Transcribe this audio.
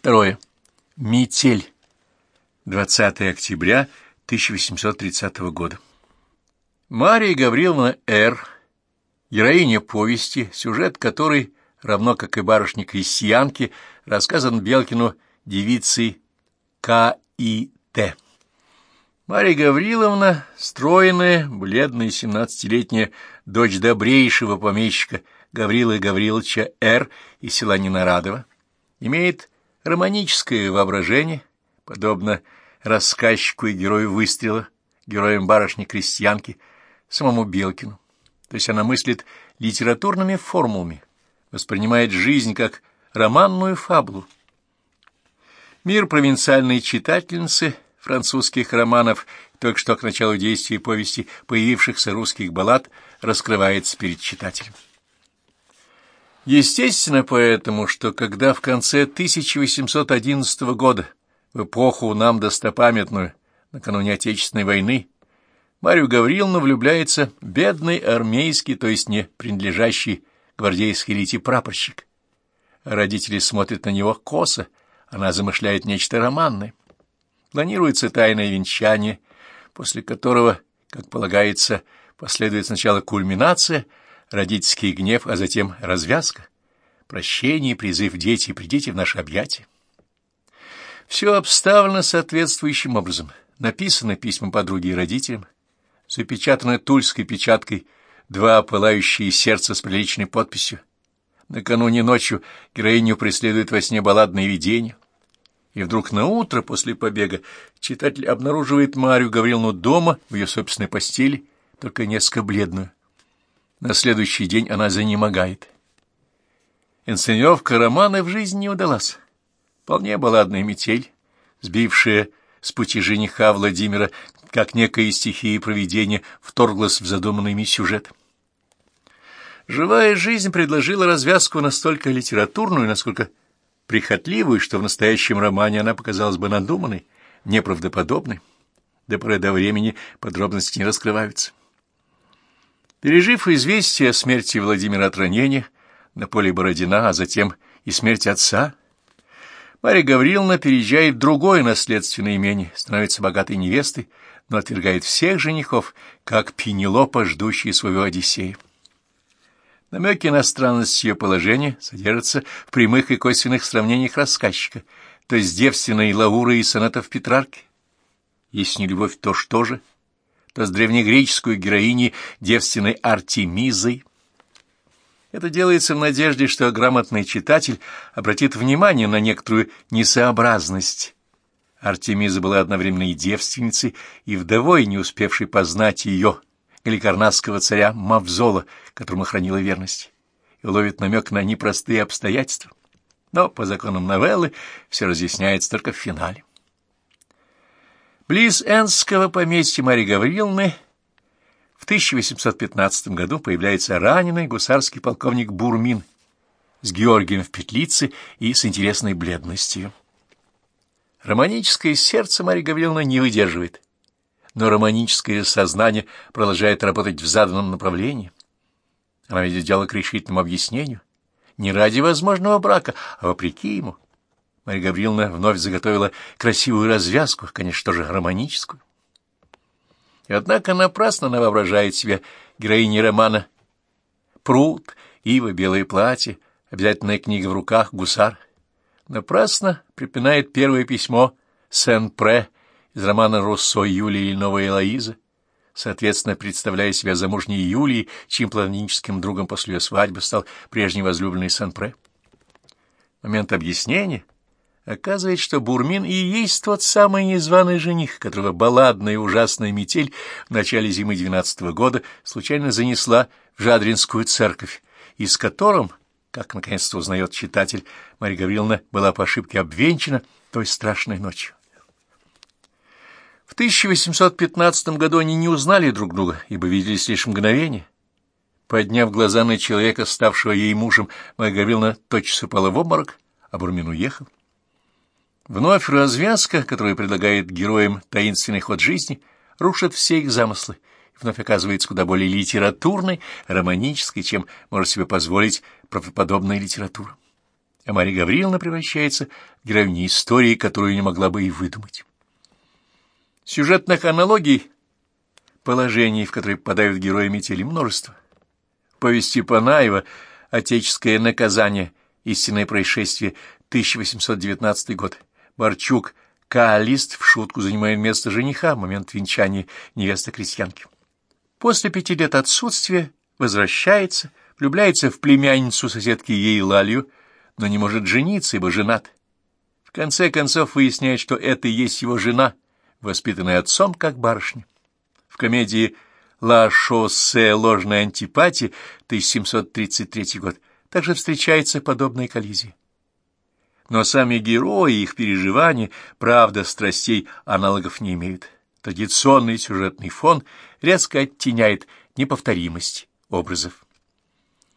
Второе. Метель. 20 октября 1830 года. Мария Гавриловна Р., героиня повести, сюжет которой, равно как и барышня-крестьянки, рассказан Белкину девицей К. и Т. Мария Гавриловна, стройная, бледная, семнадцатилетняя дочь добрейшего помещика Гаврилы Гавриловича Р. из села Ненарадово, имеет романическое воображение, подобно рассказчику и герою выстрела, героям барышни-крестьянки, самому Белкину. То есть она мыслит литературными формулами, воспринимает жизнь как романную фабулу. Мир провинциальной читательницы французских романов, только что к началу действия повести появившихся русских баллад, раскрывается перед читателем. Естественно поэтому, что когда в конце 1811 года, в эпоху нам достопамятную, накануне Отечественной войны, Марию Гавриловну влюбляется бедный армейский, то есть не принадлежащий гвардейской элите прапорщик. Родители смотрят на него косо, она замышляет нечто романное. Планируется тайное венчание, после которого, как полагается, последует сначала кульминация — родительский гнев, а затем развязка, прощение, призыв «Дети, придите в наше объятие». Все обставлено соответствующим образом. Написано письма подруге и родителям, запечатано тульской печаткой два пылающие сердца с приличной подписью. Накануне ночью героиню преследует во сне балладное видение. И вдруг на утро после побега читатель обнаруживает Марию Гавриловну дома в ее собственной постели, только несколько бледную. На следующий день она занемогает. Инсценировка романа в жизни не удалась. Вполне балладная метель, сбившая с пути жениха Владимира, как некая стихия провидения, вторглась в задуманный сюжет. Живая жизнь предложила развязку настолько литературную, насколько прихотливую, что в настоящем романе она показалась бы надуманной, неправдоподобной. До поры до времени подробности не раскрываются. Пережив известие о смерти Владимира от ранения на поле Бородина, а затем и смерть отца, Марья Гавриловна переезжает в другое наследственное имение, становится богатой невестой, но отвергает всех женихов, как Пенелопа, ждущая своего Одиссея. Намеки на странность ее положения содержатся в прямых и косвенных сравнениях рассказчика, то есть девственной Лауры и сонетов Петрарки. Если не любовь, то что же? То с древнегреческую героиней девственной Артемизой. Это делается в надежде, что грамотный читатель обратит внимание на некоторую несообразность. Артемиза была одновременно и девственницей, и вдовой, не успевшей познать ее, галикарнасского царя Мавзола, которому хранила верность, и ловит намек на непростые обстоятельства. Но по законам новеллы все разъясняется только в финале. Близ Энского поместья Марии Гавриловны в 1815 году появляется раненый гусарский полковник Бурмин с Георгием в петлице и с интересной бледностью. Романическое сердце Марии Гавриловны не выдерживает, но романическое сознание продолжает работать в заданном направлении. Она ведет дело к решительному объяснению, не ради возможного брака, а вопреки ему. Марья Гавриловна вновь заготовила красивую развязку, конечно, тоже романическую. И однако напрасно она воображает себя героиней романа «Пруд», «Ива», «Белое платье», обязательная книга в руках, «Гусар». Напрасно припинает первое письмо «Сен-Пре» из романа Руссо «Юлия» или «Новая Элоиза», соответственно, представляя себя замужней Юлией, чьим платоническим другом после ее свадьбы стал прежний возлюбленный Сен-Пре. Момент объяснения — Оказывается, что Бурмин и есть тот самый незваный жених, которого балладная ужасная метель в начале зимы двенадцатого года случайно занесла в Жадринскую церковь, и с которым, как наконец-то узнает читатель, Марья Гавриловна была по ошибке обвенчана той страшной ночью. В 1815 году они не узнали друг друга, ибо виделись лишь мгновение. Подняв глаза на человека, ставшего ей мужем, Марья Гавриловна тотчас упала в обморок, а Бурмин уехал. Вновь развязка, которую предлагает героям таинственный ход жизни, рушит все их замыслы и вновь оказывается куда более литературной, романической, чем может себе позволить правдоподобная литература. а Мария Гавриловна превращается в героиню истории, которую не могла бы и выдумать. Сюжетных аналогий, положений, в которые попадают герои метели, множество. В повести Панаева «Отеческое наказание. Истинное происшествие. 1819 год». Борчук Каалист в шутку занимает место жениха в момент венчания невесты-крестьянки. После пяти лет отсутствия возвращается, влюбляется в племянницу соседки ей Лалью, но не может жениться, ибо женат. В конце концов выясняет, что это и есть его жена, воспитанная отцом как барышня. В комедии «Ла шоссе. Ложная антипатия» 1733 год также встречается подобная коллизия. Но сами герои и их переживания, правда, страстей аналогов не имеют. Традиционный сюжетный фон резко оттеняет неповторимость образов.